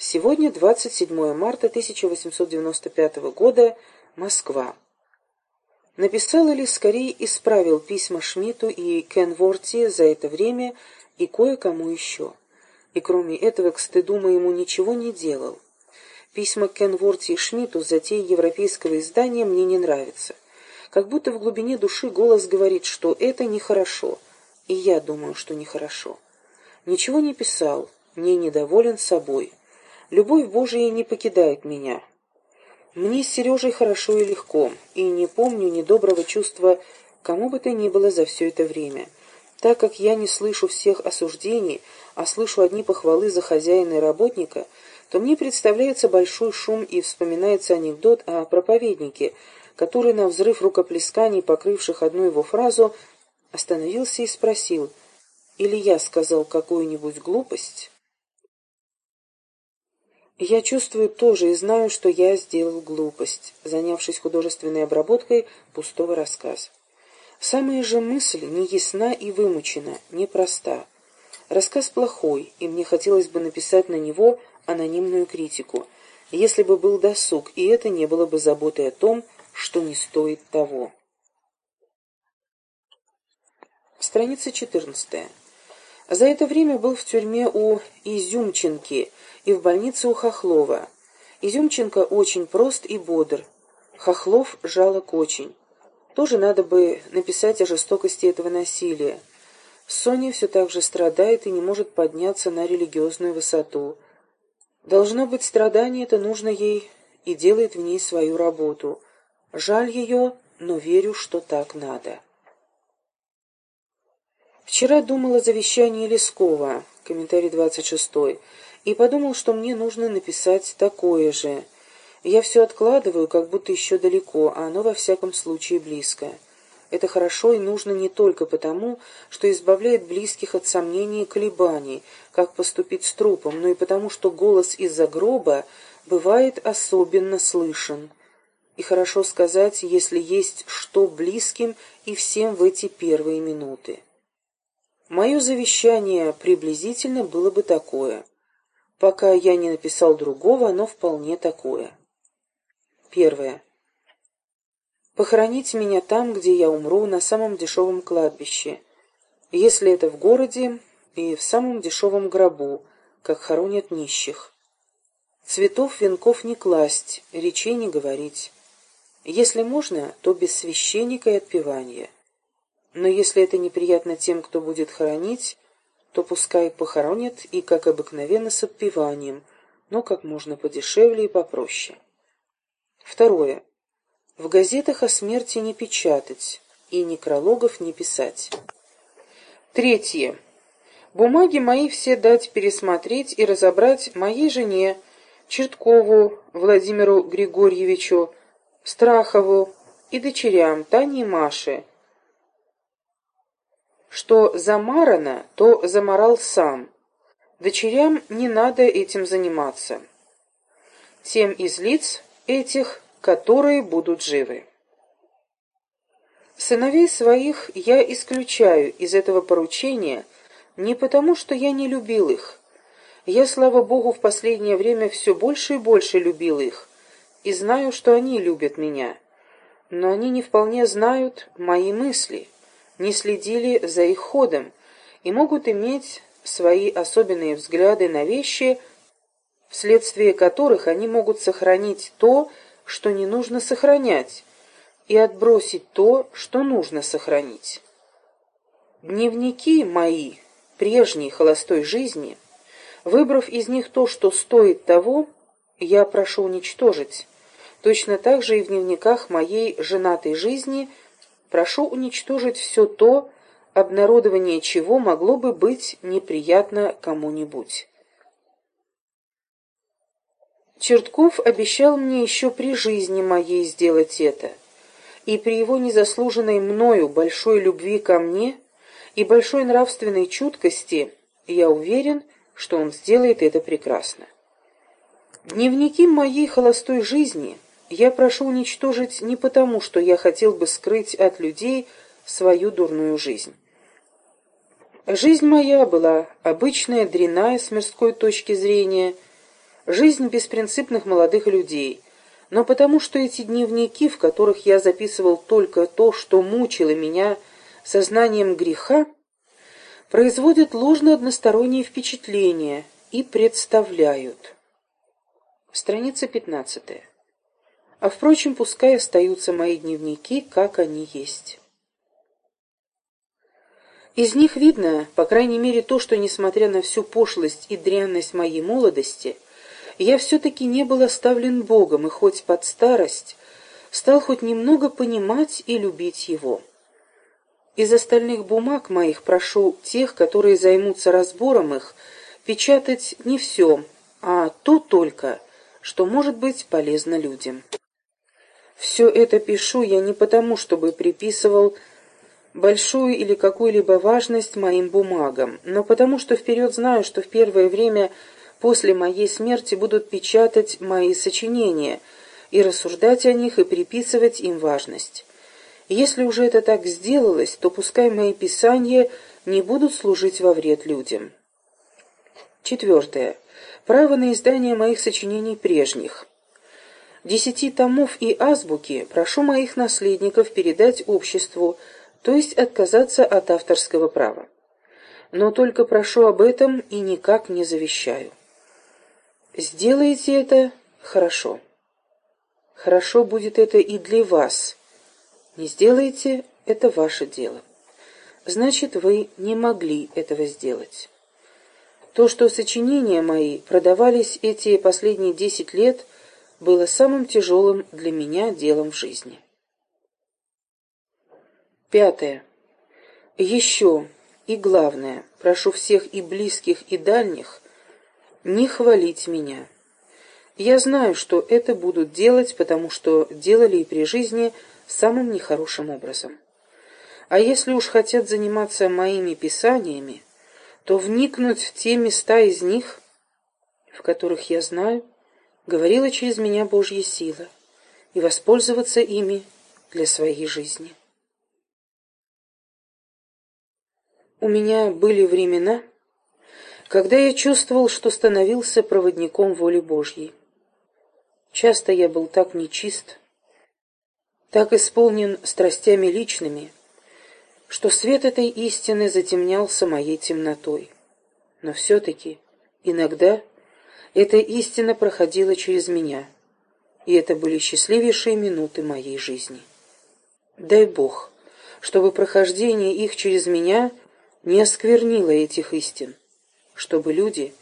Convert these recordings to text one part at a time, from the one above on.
Сегодня 27 марта 1895 года, Москва. Написал или скорее исправил письма Шмидту и Кенворти за это время и кое-кому еще. И кроме этого, к стыду моему, ничего не делал. Письма Кенворти и Шмидту с затеей европейского издания мне не нравятся. Как будто в глубине души голос говорит, что это нехорошо, и я думаю, что нехорошо. Ничего не писал, не недоволен собой. Любовь Божия не покидает меня. Мне с Сережей хорошо и легко, и не помню недоброго чувства кому бы то ни было за все это время. Так как я не слышу всех осуждений, а слышу одни похвалы за хозяина и работника, то мне представляется большой шум и вспоминается анекдот о проповеднике, который на взрыв рукоплесканий, покрывших одну его фразу, остановился и спросил, «Или я сказал какую-нибудь глупость?» Я чувствую тоже и знаю, что я сделал глупость, занявшись художественной обработкой пустого рассказа. Самая же мысль не ясна и вымучена, непроста. Рассказ плохой, и мне хотелось бы написать на него анонимную критику, если бы был досуг, и это не было бы заботой о том, что не стоит того. Страница 14. За это время был в тюрьме у Изюмченки и в больнице у Хохлова. Изюмченко очень прост и бодр. Хохлов жалок очень. Тоже надо бы написать о жестокости этого насилия. Соня все так же страдает и не может подняться на религиозную высоту. Должно быть, страдание это нужно ей и делает в ней свою работу. Жаль ее, но верю, что так надо. Вчера думал о завещании Лескова, комментарий 26 и подумал, что мне нужно написать такое же. Я все откладываю, как будто еще далеко, а оно во всяком случае близко. Это хорошо и нужно не только потому, что избавляет близких от сомнений и колебаний, как поступить с трупом, но и потому, что голос из-за гроба бывает особенно слышен. И хорошо сказать, если есть что близким и всем в эти первые минуты. Мое завещание приблизительно было бы такое. Пока я не написал другого, оно вполне такое. Первое. Похоронить меня там, где я умру, на самом дешевом кладбище. Если это в городе, и в самом дешевом гробу, как хоронят нищих. Цветов, венков не класть, речей не говорить. Если можно, то без священника и отпевания. Но если это неприятно тем, кто будет хоронить, то пускай похоронят и, как обыкновенно, с отпеванием, но как можно подешевле и попроще. Второе. В газетах о смерти не печатать и некрологов не писать. Третье. Бумаги мои все дать пересмотреть и разобрать моей жене, Черткову Владимиру Григорьевичу, Страхову и дочерям Тане и Маше, что замарано, то заморал сам. Дочерям не надо этим заниматься. Тем из лиц этих, которые будут живы. Сыновей своих я исключаю из этого поручения не потому, что я не любил их. Я, слава Богу, в последнее время все больше и больше любил их, и знаю, что они любят меня. Но они не вполне знают мои мысли не следили за их ходом и могут иметь свои особенные взгляды на вещи, вследствие которых они могут сохранить то, что не нужно сохранять, и отбросить то, что нужно сохранить. Дневники мои, прежней холостой жизни, выбрав из них то, что стоит того, я прошу уничтожить. Точно так же и в дневниках моей женатой жизни – прошу уничтожить все то, обнародование чего могло бы быть неприятно кому-нибудь. Чертков обещал мне еще при жизни моей сделать это, и при его незаслуженной мною большой любви ко мне и большой нравственной чуткости я уверен, что он сделает это прекрасно. Дневники моей холостой жизни — я прошу уничтожить не потому, что я хотел бы скрыть от людей свою дурную жизнь. Жизнь моя была обычная, дрянная с мирской точки зрения. жизнь беспринципных молодых людей, но потому что эти дневники, в которых я записывал только то, что мучило меня сознанием греха, производят ложно одностороннее впечатление и представляют. Страница 15. А впрочем, пускай остаются мои дневники, как они есть. Из них видно, по крайней мере, то, что, несмотря на всю пошлость и дрянность моей молодости, я все-таки не был оставлен Богом, и хоть под старость стал хоть немного понимать и любить Его. Из остальных бумаг моих прошу тех, которые займутся разбором их, печатать не все, а то только, что может быть полезно людям. Все это пишу я не потому, чтобы приписывал большую или какую-либо важность моим бумагам, но потому что вперед знаю, что в первое время после моей смерти будут печатать мои сочинения и рассуждать о них и приписывать им важность. Если уже это так сделалось, то пускай мои писания не будут служить во вред людям. Четвертое. Право на издание моих сочинений прежних. Десяти томов и азбуки прошу моих наследников передать обществу, то есть отказаться от авторского права. Но только прошу об этом и никак не завещаю. Сделайте это хорошо. Хорошо будет это и для вас. Не сделаете – это ваше дело. Значит, вы не могли этого сделать. То, что сочинения мои продавались эти последние десять лет, было самым тяжелым для меня делом в жизни. Пятое. Еще и главное, прошу всех и близких, и дальних не хвалить меня. Я знаю, что это будут делать, потому что делали и при жизни самым нехорошим образом. А если уж хотят заниматься моими писаниями, то вникнуть в те места из них, в которых я знаю, говорила через меня Божья сила, и воспользоваться ими для своей жизни. У меня были времена, когда я чувствовал, что становился проводником воли Божьей. Часто я был так нечист, так исполнен страстями личными, что свет этой истины затемнялся моей темнотой. Но все-таки иногда эта истина проходила через меня, и это были счастливейшие минуты моей жизни. Дай Бог, чтобы прохождение их через меня – не осквернила этих истин, чтобы люди,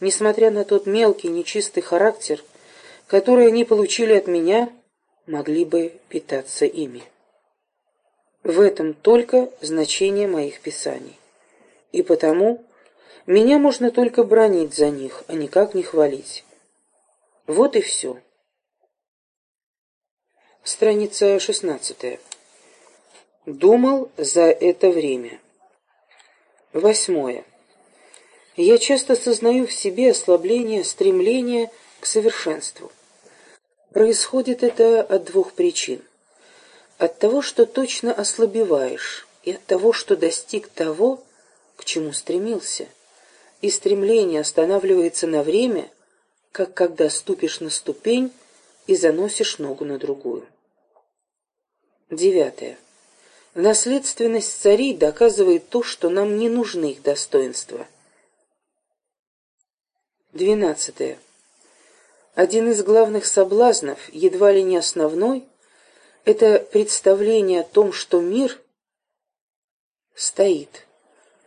несмотря на тот мелкий, нечистый характер, который они получили от меня, могли бы питаться ими. В этом только значение моих писаний. И потому меня можно только бронить за них, а никак не хвалить. Вот и все. Страница шестнадцатая. Думал за это время. Восьмое. Я часто сознаю в себе ослабление стремления к совершенству. Происходит это от двух причин. От того, что точно ослабеваешь, и от того, что достиг того, к чему стремился. И стремление останавливается на время, как когда ступишь на ступень и заносишь ногу на другую. Девятое. Наследственность царей доказывает то, что нам не нужны их достоинства. Двенадцатое. Один из главных соблазнов, едва ли не основной, это представление о том, что мир стоит,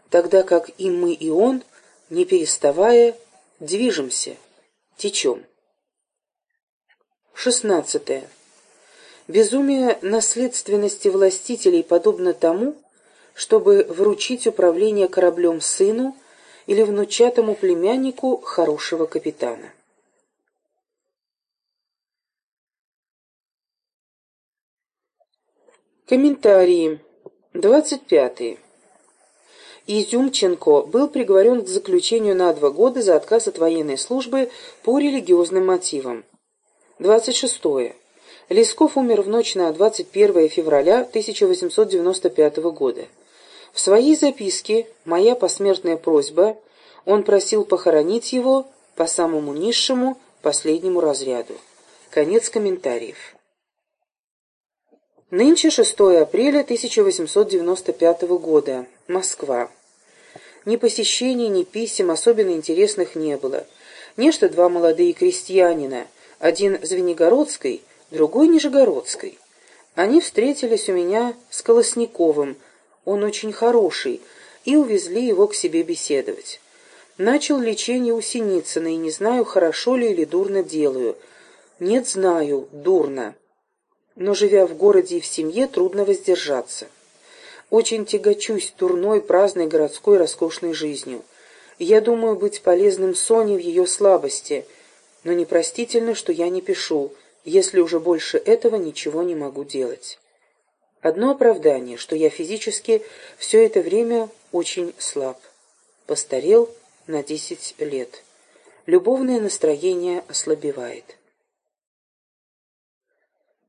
тогда как и мы, и он, не переставая, движемся, течем. Шестнадцатое. Безумие наследственности властителей подобно тому, чтобы вручить управление кораблем сыну или внучатому племяннику хорошего капитана. Комментарии. 25. Изюмченко был приговорен к заключению на два года за отказ от военной службы по религиозным мотивам. 26. Лесков умер в ночь на 21 февраля 1895 года. В своей записке «Моя посмертная просьба» он просил похоронить его по самому низшему последнему разряду. Конец комментариев. Нынче 6 апреля 1895 года. Москва. Ни посещений, ни писем особенно интересных не было. Нечто два молодые крестьянина, один Звенигородской, другой Нижегородской. Они встретились у меня с Колосниковым, он очень хороший, и увезли его к себе беседовать. Начал лечение у Синицына, и не знаю, хорошо ли или дурно делаю. Нет, знаю, дурно но, живя в городе и в семье, трудно воздержаться. Очень тягочусь турной, праздной, городской, роскошной жизнью. Я думаю быть полезным Соне в ее слабости, но непростительно, что я не пишу, если уже больше этого ничего не могу делать. Одно оправдание, что я физически все это время очень слаб. Постарел на десять лет. Любовное настроение ослабевает.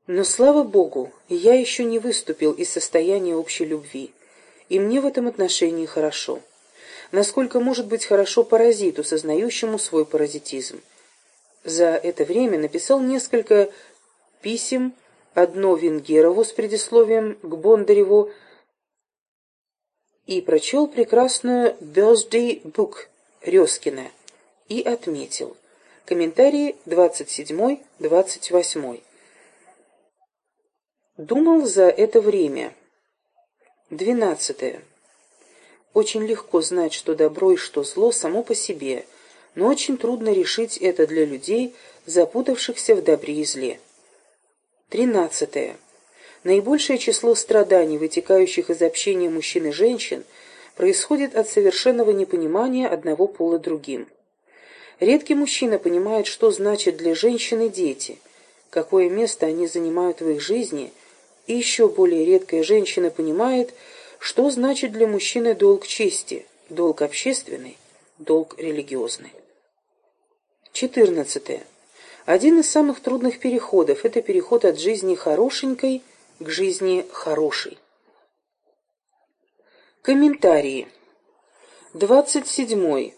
Но, слава Богу, я еще не выступил из состояния общей любви, и мне в этом отношении хорошо. Насколько может быть хорошо паразиту, сознающему свой паразитизм. За это время написал несколько писем, одно Венгерову с предисловием к Бондареву, и прочел прекрасную «Birthday Book» Резкина и отметил. Комментарии 27-28. Думал за это время. Двенадцатое. Очень легко знать, что добро и что зло само по себе, но очень трудно решить это для людей, запутавшихся в добре и зле. Тринадцатое. Наибольшее число страданий, вытекающих из общения мужчин и женщин, происходит от совершенного непонимания одного пола другим. Редкий мужчина понимает, что значит для женщины дети, какое место они занимают в их жизни – и еще более редкая женщина понимает, что значит для мужчины долг чести, долг общественный, долг религиозный. 14. Один из самых трудных переходов – это переход от жизни хорошенькой к жизни хорошей. Комментарии. 27.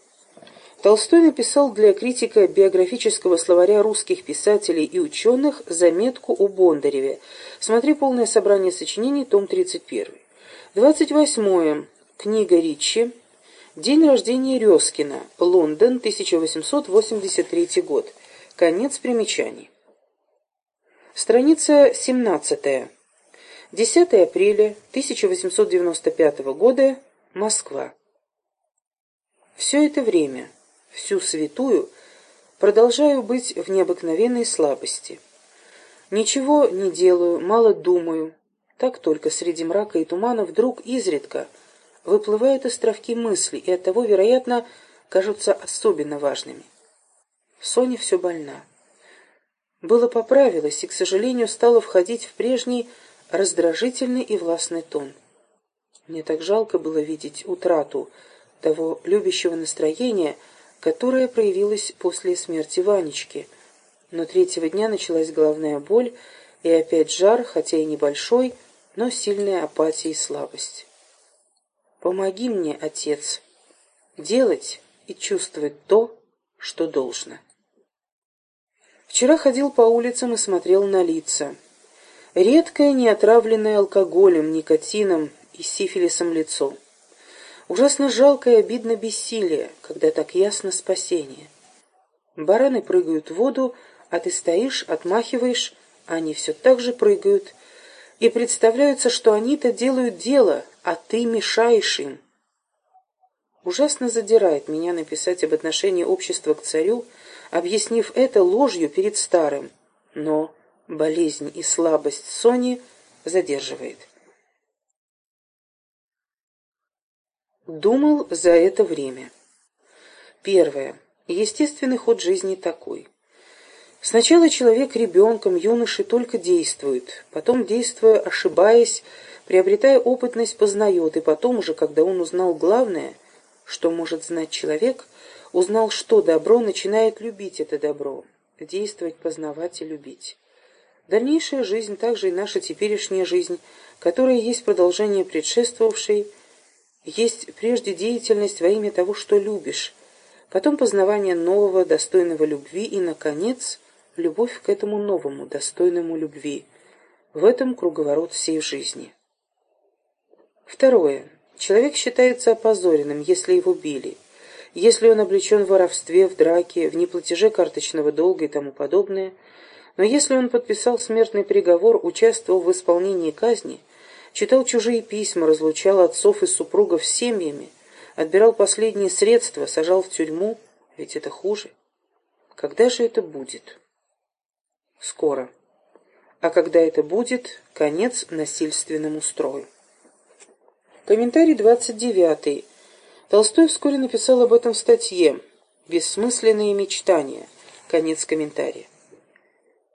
Толстой написал для критика биографического словаря русских писателей и ученых заметку о Бондареве. Смотри полное собрание сочинений, том 31. 28. Книга Ричи. День рождения Резкина. Лондон, 1883 год. Конец примечаний. Страница 17. 10 апреля 1895 года. Москва. Все это время всю святую, продолжаю быть в необыкновенной слабости. Ничего не делаю, мало думаю. Так только среди мрака и тумана вдруг изредка выплывают островки мысли, и оттого, вероятно, кажутся особенно важными. Соня все больна. Было поправилось и, к сожалению, стало входить в прежний раздражительный и властный тон. Мне так жалко было видеть утрату того любящего настроения, которая проявилась после смерти Ванечки. Но третьего дня началась головная боль и опять жар, хотя и небольшой, но сильная апатия и слабость. Помоги мне, Отец, делать и чувствовать то, что должно. Вчера ходил по улицам и смотрел на лица. Редкое, не отравленное алкоголем, никотином и сифилисом лицо. Ужасно жалко и обидно бессилие, когда так ясно спасение. Бараны прыгают в воду, а ты стоишь, отмахиваешь, а они все так же прыгают, и представляются, что они-то делают дело, а ты мешаешь им. Ужасно задирает меня написать об отношении общества к царю, объяснив это ложью перед старым, но болезнь и слабость Сони задерживает. Думал за это время. Первое. Естественный ход жизни такой. Сначала человек ребенком, юношей только действует, потом, действуя, ошибаясь, приобретая опытность, познает, и потом уже, когда он узнал главное, что может знать человек, узнал, что добро, начинает любить это добро, действовать, познавать и любить. Дальнейшая жизнь, также и наша теперешняя жизнь, которая есть продолжение предшествовавшей, есть прежде деятельность во имя того, что любишь, потом познавание нового, достойного любви и, наконец, любовь к этому новому, достойному любви. В этом круговорот всей жизни. Второе. Человек считается опозоренным, если его били, если он облечен в воровстве, в драке, в неплатеже карточного долга и тому подобное, но если он подписал смертный приговор, участвовал в исполнении казни, читал чужие письма, разлучал отцов и супругов с семьями, отбирал последние средства, сажал в тюрьму, ведь это хуже. Когда же это будет? Скоро. А когда это будет, конец насильственному строю. Комментарий 29. Толстой вскоре написал об этом в статье «Бессмысленные мечтания». Конец комментария.